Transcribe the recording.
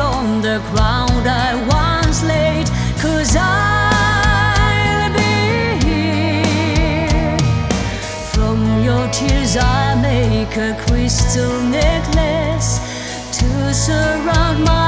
on the ground I once I'll be here. From your tears I make a crystal necklace to surround my.